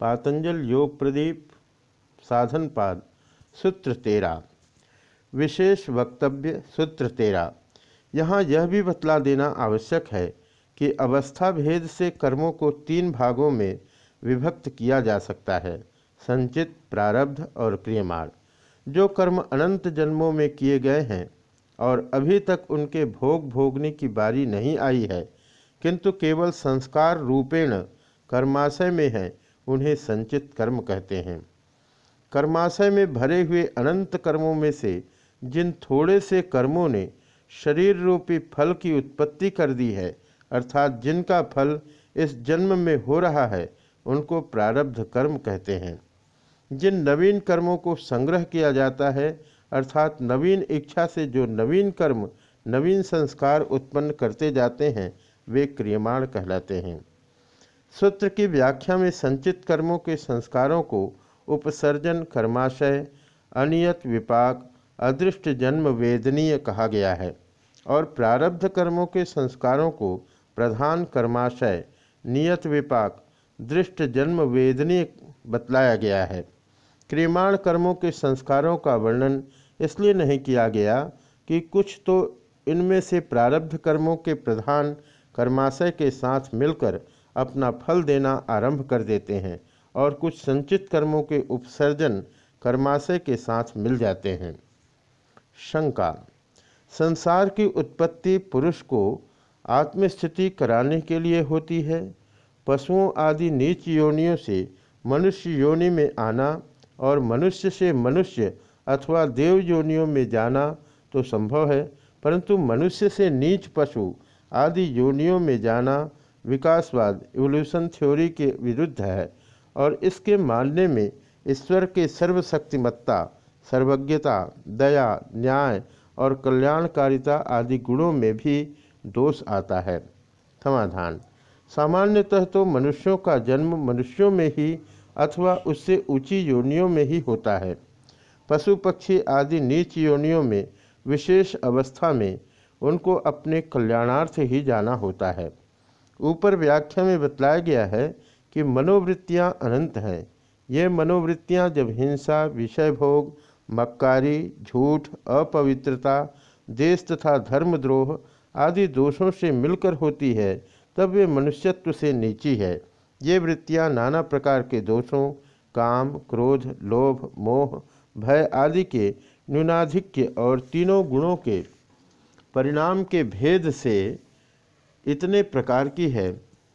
पातंजल योग प्रदीप, साधन साधनपाद सूत्र तेरा। विशेष वक्तव्य, सूत्र तेरा। यहाँ यह भी बतला देना आवश्यक है कि अवस्था भेद से कर्मों को तीन भागों में विभक्त किया जा सकता है, संचित, प्रारब्ध और क्रियमाण। जो कर्म अनंत जन्मों में किए गए हैं और अभी तक उनके भोग भोगने की बारी नहीं आई है, किंतु केवल संस्कार रूपेण कर्माशय में है उन्हें संचित कर्म कहते हैं। कर्माशय में भरे हुए अनंत कर्मों में से जिन थोड़े से कर्मों ने शरीर रूपी फल की उत्पत्ति कर दी है, अर्थात जिनका फल इस जन्म में हो रहा है, उनको प्रारब्ध कर्म कहते हैं। जिन नवीन कर्मों को संग्रह किया जाता है, अर्थात नवीन इच्छा से जो नवीन कर्म, नवीन संस्कार उत्पन्न करते जाते हैं, वे क्रियमाण कहलाते हैं। सूत्र की व्याख्या में संचित कर्मों के संस्कारों को उपसर्जन कर्माशय, अनियत विपाक, अदृष्ट जन्म वेदनीय कहा गया है और प्रारब्ध कर्मों के संस्कारों को प्रधान कर्माशय, नियत विपाक, दृष्ट जन्म वेदनीय बतलाया गया है। क्रियमाण कर्मों के संस्कारों का वर्णन इसलिए नहीं किया गया कि कुछ तो इनमें से प्रारब्ध कर्मों के प्रधान कर्माशय के साथ मिलकर अपना फल देना आरंभ कर देते हैं और कुछ संचित कर्मों के उपसर्जन कर्माशय के साथ मिल जाते हैं। शंका, संसार की उत्पत्ति पुरुष को आत्मस्थिति कराने के लिए होती है। पशुओं आदि नीच योनियों से मनुष्य योनि में आना और मनुष्य से मनुष्य अथवा देव योनियों में जाना तो संभव है, परंतु मनुष्य से नीच पशु आदि योनियों में जाना विकासवाद इवोल्यूशन थ्योरी के विरुद्ध है और इसके मानने में ईश्वर के सर्वशक्तिमत्ता, सर्वज्ञता, दया, न्याय और कल्याणकारिता आदि गुणों में भी दोष आता है। समाधान। सामान्यतः तो मनुष्यों का जन्म मनुष्यों में ही अथवा उससे ऊँची योनियों में ही होता है। पशु पक्षी आदि नीच योनियों में, विशेष अवस्था में उनको अपने कल्याणार्थ ही जाना होता है। ऊपर व्याख्या में बतलाया गया है कि मनोवृत्तियाँ अनंत हैं। ये मनोवृत्तियाँ जब हिंसा विषय भोग मक्कारी, झूठ, अपवित्रता, देश तथा धर्मद्रोह आदि दोषों से मिलकर होती है, तब वे मनुष्यत्व से नीची है। ये वृत्तियाँ नाना प्रकार के दोषों, काम, क्रोध, लोभ, मोह, भय आदि के न्यूनाधिक्य और तीनों गुणों के परिणाम के भेद से इतने प्रकार की है,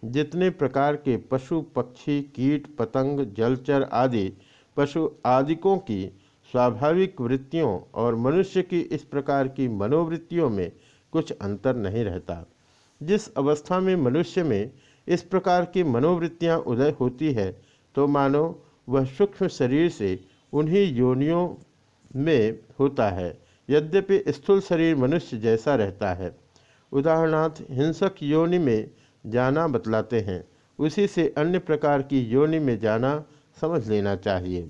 जितने प्रकार के पशु, पक्षी, कीट, पतंग, जलचर आदि, पशु आदिकों की स्वाभाविक वृत्तियों और मनुष्य की इस प्रकार की मनोवृत्तियों में कुछ अंतर नहीं रहता। जिस अवस्था में मनुष्य में इस प्रकार की मनोवृत्तियाँ उदय होती है तो मानो वह सूक्ष्म शरीर से उन्हीं योनियों में होता है, यद्यपि स्थूल शरीर मनुष्य जैसा रहता है। उदाहरणार्थ, हिंसक योनि में जाना बतलाते हैं। उसी से अन्य प्रकार की योनि में जाना समझ लेना चाहिए।